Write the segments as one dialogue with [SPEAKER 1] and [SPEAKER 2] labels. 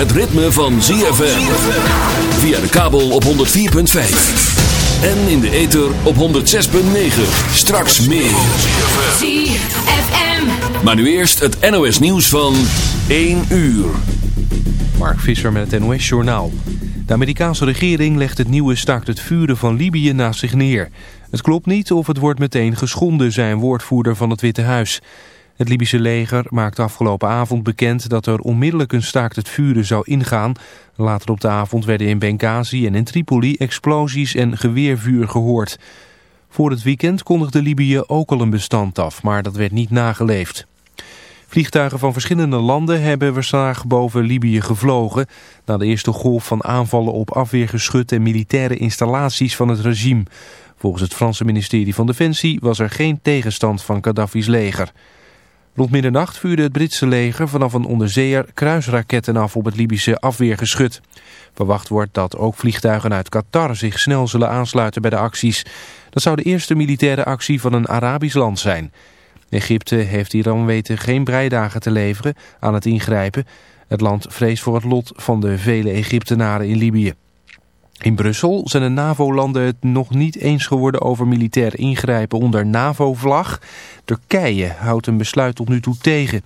[SPEAKER 1] het ritme van ZFM. Via de kabel op 104.5. En in de ether op 106.9. Straks meer.
[SPEAKER 2] ZFM.
[SPEAKER 1] Maar nu eerst het NOS nieuws van 1 uur.
[SPEAKER 3] Mark Visser met het NOS Journaal. De Amerikaanse regering legt het nieuwe staakt het vuren van Libië naast zich neer. Het klopt niet of het wordt meteen geschonden, zei een woordvoerder van het Witte Huis. Het Libische leger maakte afgelopen avond bekend dat er onmiddellijk een staakt het vuren zou ingaan. Later op de avond werden in Benghazi en in Tripoli explosies en geweervuur gehoord. Voor het weekend kondigde Libië ook al een bestand af, maar dat werd niet nageleefd. Vliegtuigen van verschillende landen hebben vandaag boven Libië gevlogen... na de eerste golf van aanvallen op afweergeschut en militaire installaties van het regime. Volgens het Franse ministerie van Defensie was er geen tegenstand van Gaddafi's leger. Rond middernacht vuurde het Britse leger vanaf een onderzeeër kruisraketten af op het Libische afweergeschut. Verwacht wordt dat ook vliegtuigen uit Qatar zich snel zullen aansluiten bij de acties. Dat zou de eerste militaire actie van een Arabisch land zijn. Egypte heeft Iran weten geen breidagen te leveren aan het ingrijpen. Het land vreest voor het lot van de vele Egyptenaren in Libië. In Brussel zijn de NAVO-landen het nog niet eens geworden over militair ingrijpen onder NAVO-vlag. Turkije houdt een besluit tot nu toe tegen.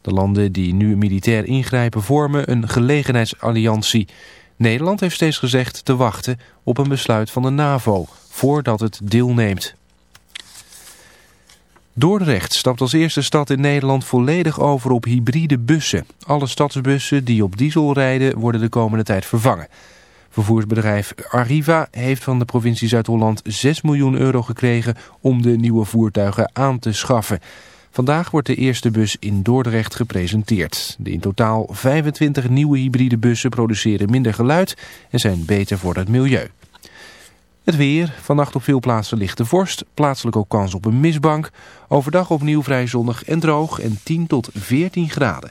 [SPEAKER 3] De landen die nu militair ingrijpen vormen een gelegenheidsalliantie. Nederland heeft steeds gezegd te wachten op een besluit van de NAVO voordat het deelneemt. Dordrecht stapt als eerste stad in Nederland volledig over op hybride bussen. Alle stadsbussen die op diesel rijden worden de komende tijd vervangen. Vervoersbedrijf Arriva heeft van de provincie Zuid-Holland 6 miljoen euro gekregen om de nieuwe voertuigen aan te schaffen. Vandaag wordt de eerste bus in Dordrecht gepresenteerd. De in totaal 25 nieuwe hybride bussen produceren minder geluid en zijn beter voor het milieu. Het weer. Vannacht op veel plaatsen ligt de vorst. Plaatselijk ook kans op een mistbank. Overdag opnieuw vrij zonnig en droog en 10 tot 14 graden.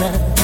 [SPEAKER 4] Na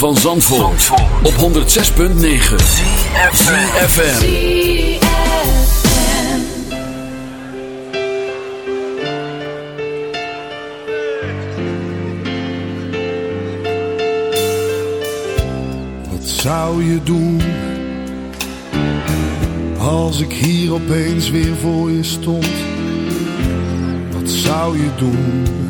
[SPEAKER 5] van Zandvoort, Zandvoort. op 106.9 CFFM Wat
[SPEAKER 6] zou je doen Als ik hier opeens weer voor je stond? Wat zou je doen?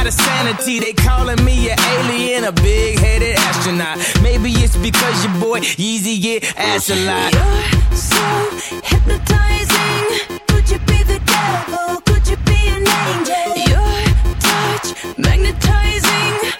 [SPEAKER 2] out of sanity. They calling me an alien, a big headed astronaut. Maybe it's because your boy Yeezy get ass a lot. You're so hypnotizing. Could you be the devil? Could you be an angel? Your
[SPEAKER 7] touch magnetizing.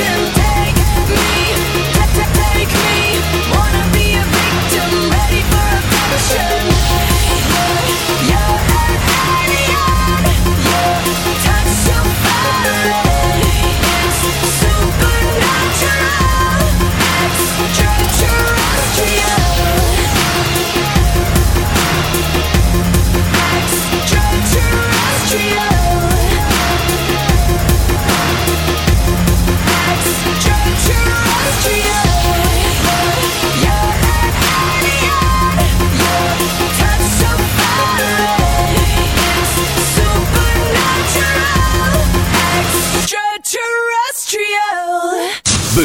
[SPEAKER 2] Take me, got to take me. wanna be a victim, ready for a passion.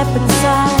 [SPEAKER 8] shepherd's eye.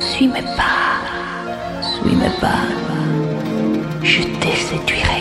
[SPEAKER 8] Suis mes pas, suis mes pas, je te séduirai.